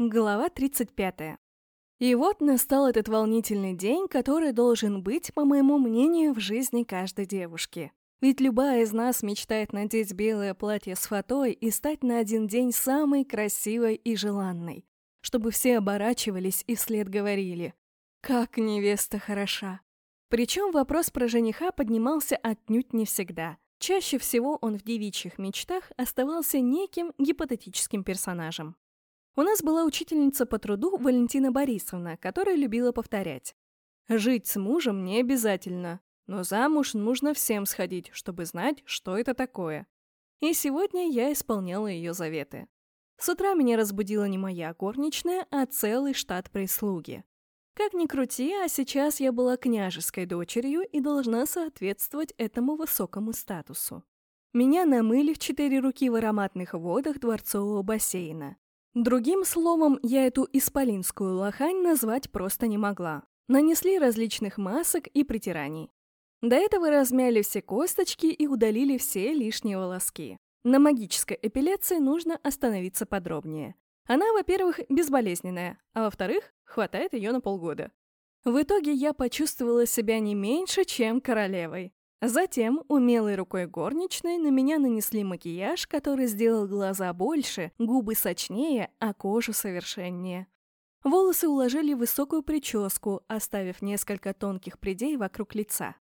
Глава 35. И вот настал этот волнительный день, который должен быть, по моему мнению, в жизни каждой девушки. Ведь любая из нас мечтает надеть белое платье с фатой и стать на один день самой красивой и желанной, чтобы все оборачивались и вслед говорили «Как невеста хороша!». Причем вопрос про жениха поднимался отнюдь не всегда. Чаще всего он в девичьих мечтах оставался неким гипотетическим персонажем. У нас была учительница по труду Валентина Борисовна, которая любила повторять. «Жить с мужем не обязательно, но замуж нужно всем сходить, чтобы знать, что это такое». И сегодня я исполняла ее заветы. С утра меня разбудила не моя горничная, а целый штат прислуги. Как ни крути, а сейчас я была княжеской дочерью и должна соответствовать этому высокому статусу. Меня намыли в четыре руки в ароматных водах дворцового бассейна. Другим словом, я эту исполинскую лохань назвать просто не могла. Нанесли различных масок и притираний. До этого размяли все косточки и удалили все лишние волоски. На магической эпиляции нужно остановиться подробнее. Она, во-первых, безболезненная, а во-вторых, хватает ее на полгода. В итоге я почувствовала себя не меньше, чем королевой. Затем умелой рукой горничной на меня нанесли макияж, который сделал глаза больше, губы сочнее, а кожу совершеннее. Волосы уложили в высокую прическу, оставив несколько тонких прядей вокруг лица.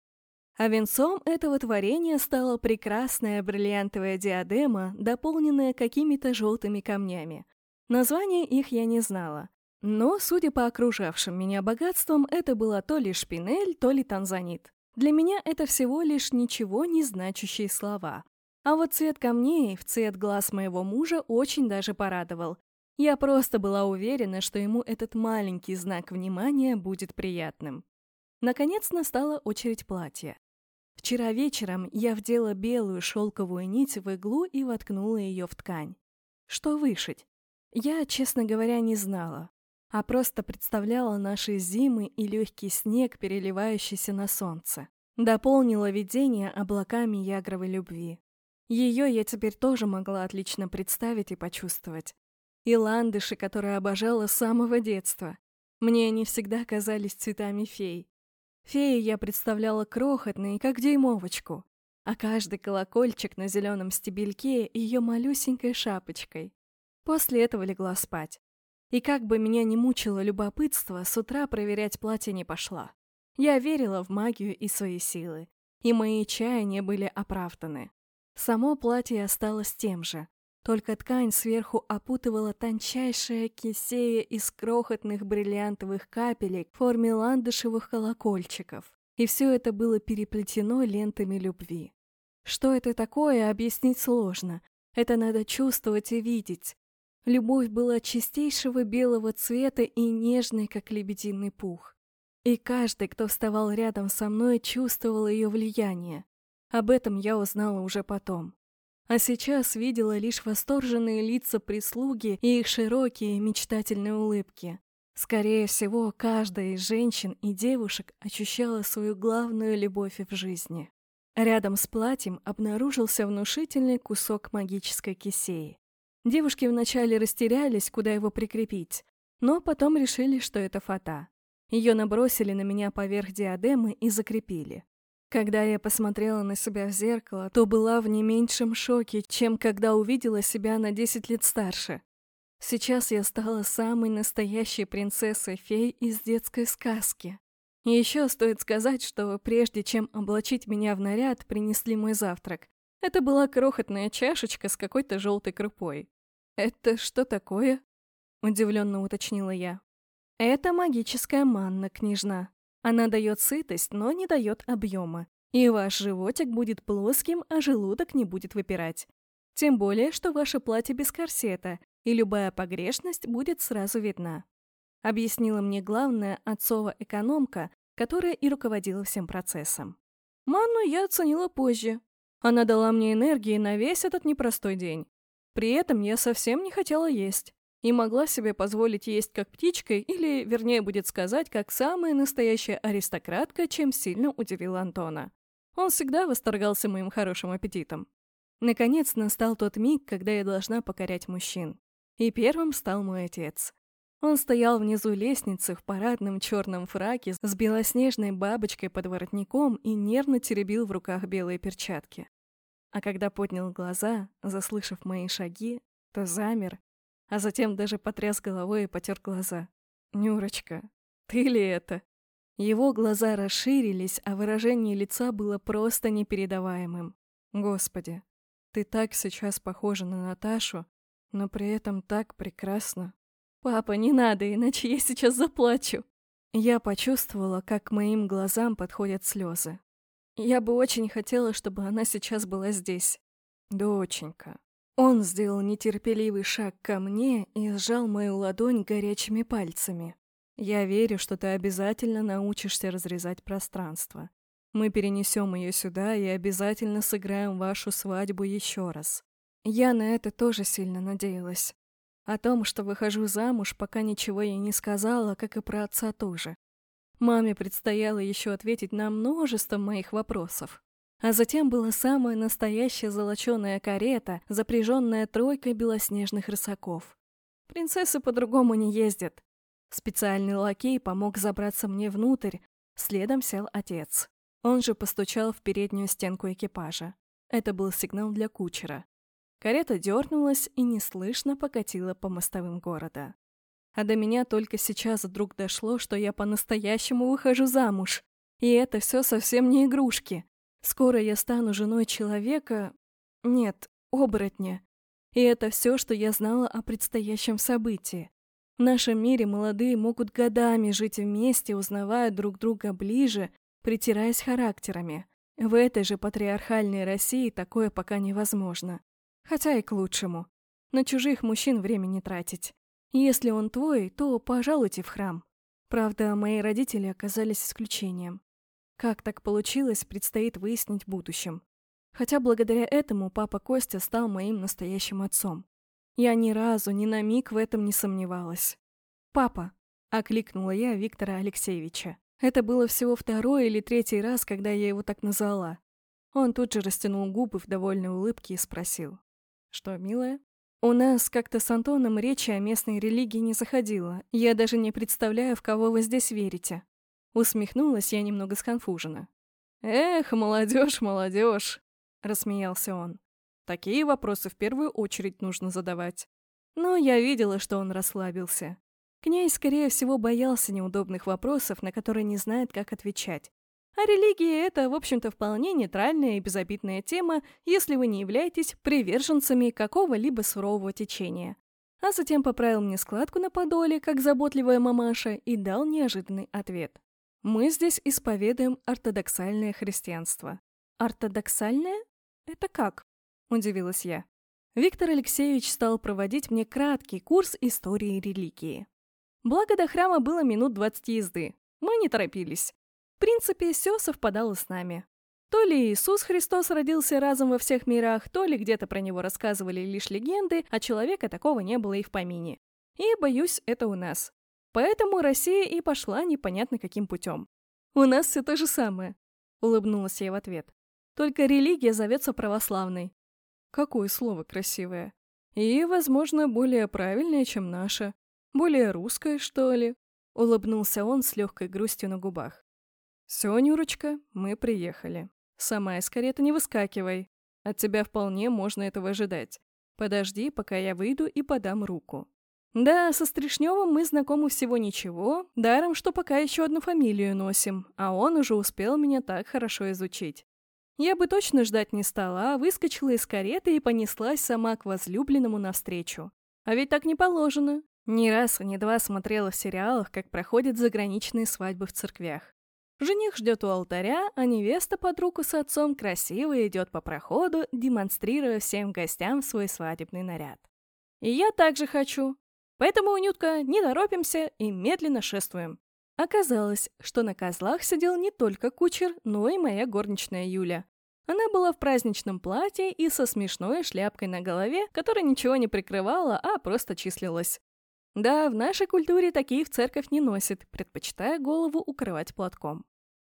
А венцом этого творения стала прекрасная бриллиантовая диадема, дополненная какими-то желтыми камнями. Название их я не знала. Но, судя по окружавшим меня богатствам, это была то ли шпинель, то ли танзанит. Для меня это всего лишь ничего не значащие слова. А вот цвет камней в цвет глаз моего мужа очень даже порадовал. Я просто была уверена, что ему этот маленький знак внимания будет приятным. Наконец настала очередь платья. Вчера вечером я вдела белую шелковую нить в иглу и воткнула ее в ткань. Что вышить? Я, честно говоря, не знала а просто представляла наши зимы и легкий снег, переливающийся на солнце. Дополнила видение облаками ягровой любви. Ее я теперь тоже могла отлично представить и почувствовать. И ландыши, которые обожала с самого детства. Мне они всегда казались цветами фей. Фею я представляла крохотной, как дюймовочку, а каждый колокольчик на зеленом стебельке ее малюсенькой шапочкой. После этого легла спать. И как бы меня ни мучило любопытство, с утра проверять платье не пошла. Я верила в магию и свои силы, и мои чаяния были оправданы. Само платье осталось тем же, только ткань сверху опутывала тончайшая кисея из крохотных бриллиантовых капелек в форме ландышевых колокольчиков, и все это было переплетено лентами любви. Что это такое, объяснить сложно. Это надо чувствовать и видеть, Любовь была чистейшего белого цвета и нежной, как лебединый пух. И каждый, кто вставал рядом со мной, чувствовал ее влияние. Об этом я узнала уже потом. А сейчас видела лишь восторженные лица прислуги и их широкие мечтательные улыбки. Скорее всего, каждая из женщин и девушек ощущала свою главную любовь в жизни. Рядом с платьем обнаружился внушительный кусок магической кисеи. Девушки вначале растерялись, куда его прикрепить, но потом решили, что это фата. Ее набросили на меня поверх диадемы и закрепили. Когда я посмотрела на себя в зеркало, то была в не меньшем шоке, чем когда увидела себя на 10 лет старше. Сейчас я стала самой настоящей принцессой-фей из детской сказки. И еще стоит сказать, что прежде чем облачить меня в наряд, принесли мой завтрак. Это была крохотная чашечка с какой-то желтой крупой. «Это что такое?» — удивленно уточнила я. «Это магическая манна, княжна. Она дает сытость, но не дает объема. И ваш животик будет плоским, а желудок не будет выпирать. Тем более, что ваше платье без корсета, и любая погрешность будет сразу видна», — объяснила мне главная отцова экономка, которая и руководила всем процессом. Манну я оценила позже. Она дала мне энергии на весь этот непростой день. При этом я совсем не хотела есть и могла себе позволить есть как птичкой, или, вернее, будет сказать, как самая настоящая аристократка, чем сильно удивила Антона. Он всегда восторгался моим хорошим аппетитом. Наконец настал тот миг, когда я должна покорять мужчин. И первым стал мой отец. Он стоял внизу лестницы в парадном черном фраке с белоснежной бабочкой под воротником и нервно теребил в руках белые перчатки. А когда поднял глаза, заслышав мои шаги, то замер, а затем даже потряс головой и потер глаза. «Нюрочка, ты ли это?» Его глаза расширились, а выражение лица было просто непередаваемым. «Господи, ты так сейчас похожа на Наташу, но при этом так прекрасно». «Папа, не надо, иначе я сейчас заплачу». Я почувствовала, как к моим глазам подходят слезы. Я бы очень хотела, чтобы она сейчас была здесь. Доченька. Он сделал нетерпеливый шаг ко мне и сжал мою ладонь горячими пальцами. Я верю, что ты обязательно научишься разрезать пространство. Мы перенесем ее сюда и обязательно сыграем вашу свадьбу еще раз. Я на это тоже сильно надеялась. О том, что выхожу замуж, пока ничего ей не сказала, как и про отца тоже. Маме предстояло еще ответить на множество моих вопросов. А затем была самая настоящая золоченая карета, запряженная тройкой белоснежных рысаков. Принцессы по-другому не ездят. Специальный лакей помог забраться мне внутрь, следом сел отец. Он же постучал в переднюю стенку экипажа. Это был сигнал для кучера. Карета дернулась и неслышно покатила по мостовым города. А до меня только сейчас вдруг дошло, что я по-настоящему выхожу замуж. И это все совсем не игрушки. Скоро я стану женой человека... Нет, оборотня. И это все, что я знала о предстоящем событии. В нашем мире молодые могут годами жить вместе, узнавая друг друга ближе, притираясь характерами. В этой же патриархальной России такое пока невозможно. Хотя и к лучшему. На чужих мужчин время не тратить. Если он твой, то пожалуйте в храм. Правда, мои родители оказались исключением. Как так получилось, предстоит выяснить в будущем. Хотя благодаря этому папа Костя стал моим настоящим отцом. Я ни разу, ни на миг в этом не сомневалась. «Папа!» — окликнула я Виктора Алексеевича. Это было всего второй или третий раз, когда я его так назвала. Он тут же растянул губы в довольной улыбке и спросил. «Что, милая?» «У нас как-то с Антоном речи о местной религии не заходило. Я даже не представляю, в кого вы здесь верите». Усмехнулась я немного сконфужена. «Эх, молодежь, молодежь!» — рассмеялся он. «Такие вопросы в первую очередь нужно задавать». Но я видела, что он расслабился. Князь, скорее всего, боялся неудобных вопросов, на которые не знает, как отвечать. А религия — это, в общем-то, вполне нейтральная и безобидная тема, если вы не являетесь приверженцами какого-либо сурового течения. А затем поправил мне складку на подоле, как заботливая мамаша, и дал неожиданный ответ. Мы здесь исповедуем ортодоксальное христианство. Ортодоксальное? Это как? Удивилась я. Виктор Алексеевич стал проводить мне краткий курс истории религии. Благо до храма было минут 20 езды. Мы не торопились. В принципе, все совпадало с нами. То ли Иисус Христос родился разом во всех мирах, то ли где-то про него рассказывали лишь легенды, а человека такого не было и в помине. И, боюсь, это у нас. Поэтому Россия и пошла непонятно каким путем. «У нас все то же самое», — улыбнулась я в ответ. «Только религия зовется православной». Какое слово красивое. И, возможно, более правильное, чем наше. Более русское, что ли? Улыбнулся он с легкой грустью на губах. «Все, Нюрочка, мы приехали. Сама из кареты не выскакивай. От тебя вполне можно этого ожидать. Подожди, пока я выйду и подам руку». Да, со Стришневым мы знакомы всего ничего, даром, что пока еще одну фамилию носим, а он уже успел меня так хорошо изучить. Я бы точно ждать не стала, а выскочила из кареты и понеслась сама к возлюбленному навстречу. А ведь так не положено. Ни раз, ни два смотрела в сериалах, как проходят заграничные свадьбы в церквях. Жених ждет у алтаря, а невеста под руку с отцом красиво идет по проходу, демонстрируя всем гостям свой свадебный наряд. И я также хочу. Поэтому, Унютка, не торопимся и медленно шествуем. Оказалось, что на козлах сидел не только кучер, но и моя горничная Юля. Она была в праздничном платье и со смешной шляпкой на голове, которая ничего не прикрывала, а просто числилась. Да, в нашей культуре такие в церковь не носят, предпочитая голову укрывать платком.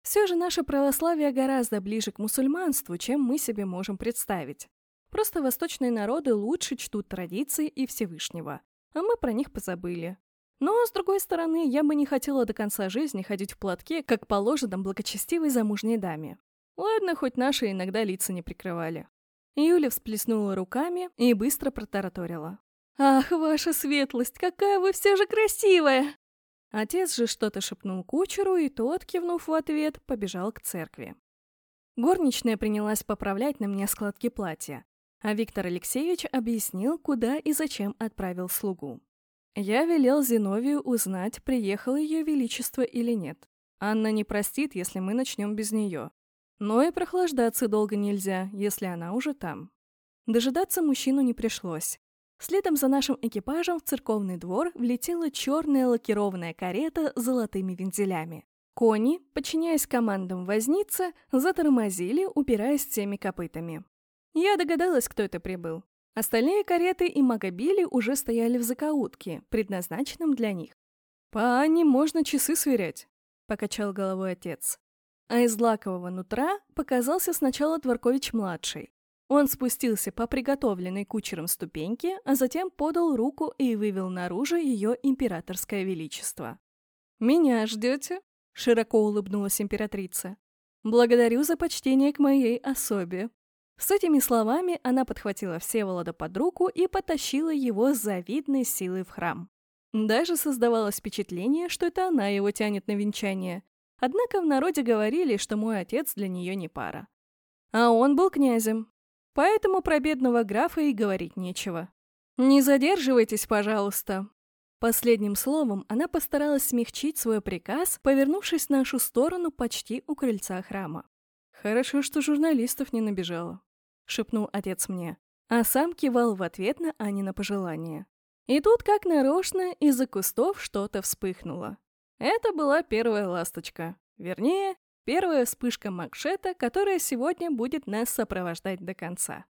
Все же наше православие гораздо ближе к мусульманству, чем мы себе можем представить. Просто восточные народы лучше чтут традиции и Всевышнего, а мы про них позабыли. Но, с другой стороны, я бы не хотела до конца жизни ходить в платке, как положено благочестивой замужней даме. Ладно, хоть наши иногда лица не прикрывали. Юля всплеснула руками и быстро протараторила. «Ах, ваша светлость, какая вы все же красивая!» Отец же что-то шепнул кучеру, и тот, кивнув в ответ, побежал к церкви. Горничная принялась поправлять на мне складки платья, а Виктор Алексеевич объяснил, куда и зачем отправил слугу. Я велел Зиновию узнать, приехало ее величество или нет. Анна не простит, если мы начнем без нее. Но и прохлаждаться долго нельзя, если она уже там. Дожидаться мужчину не пришлось. Следом за нашим экипажем в церковный двор влетела черная лакированная карета с золотыми вензелями. Кони, подчиняясь командам возницы, затормозили, упираясь всеми копытами. Я догадалась, кто это прибыл. Остальные кареты и магобили уже стояли в закоутке, предназначенном для них. «По можно часы сверять», — покачал головой отец. А из лакового нутра показался сначала Дворкович-младший. Он спустился по приготовленной кучером ступеньке, а затем подал руку и вывел наружу ее императорское величество. «Меня ждете?» — широко улыбнулась императрица. «Благодарю за почтение к моей особе», с этими словами она подхватила Всеволода под руку и потащила его с завидной силой в храм. Даже создавалось впечатление, что это она его тянет на венчание. Однако в народе говорили, что мой отец для нее не пара. А он был князем. Поэтому про бедного графа и говорить нечего. «Не задерживайтесь, пожалуйста». Последним словом она постаралась смягчить свой приказ, повернувшись в нашу сторону почти у крыльца храма. Хорошо, что журналистов не набежало шепнул отец мне, а сам кивал в ответ на Анина пожелание. И тут, как нарочно, из-за кустов что-то вспыхнуло. Это была первая ласточка. Вернее, первая вспышка Макшета, которая сегодня будет нас сопровождать до конца.